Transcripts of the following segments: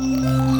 Música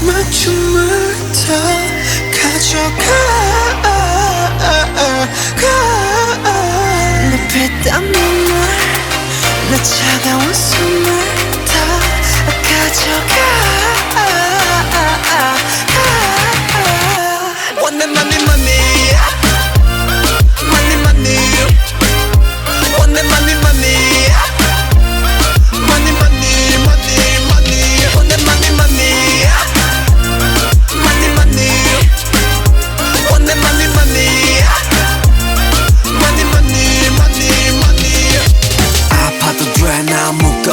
내 마지막 춤을 다 가져가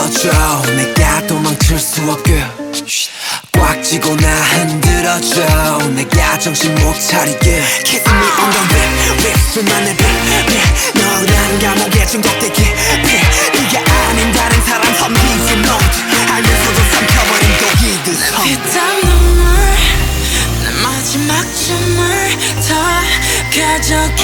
묶어줘 내가 도망칠 수 없게. 꽉 쥐고 나 흔들어줘. 내가 정신 못 차리게. Kiss me on the lip, lip 수만의 빛 너란 감옥에 중독되기 네가 아닌 다른 사람 섬기지 넌 알면서도 삼켜버린 독이듯 섬 피땀 눈물 내 마지막 춤을 다 가져가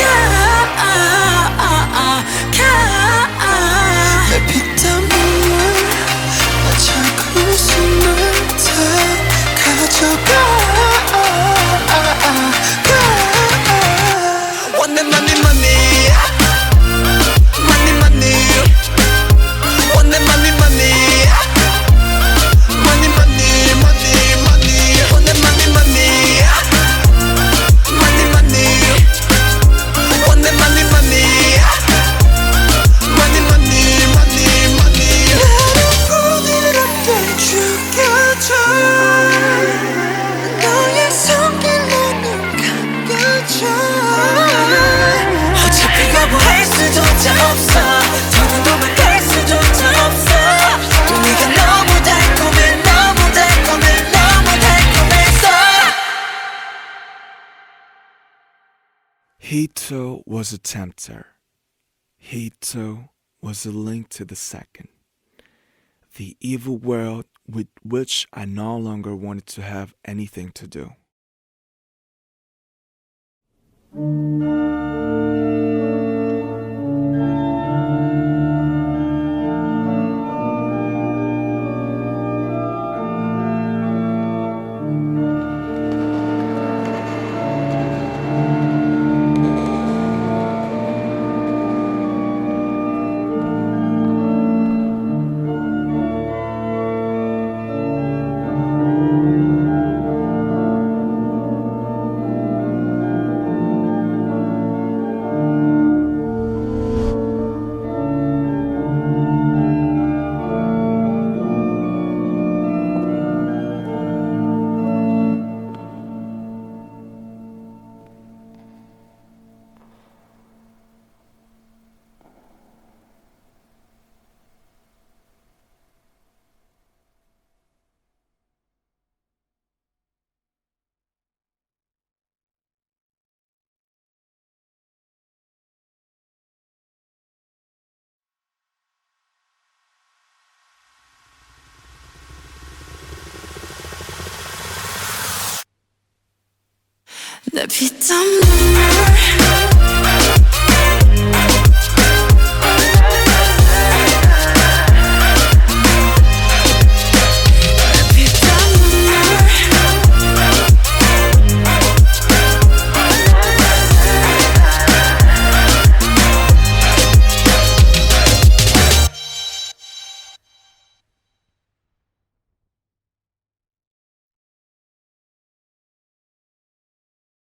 He too was a tempter. He too was a link to the second. The evil world with which I no longer wanted to have anything to do Depuis tant longtemps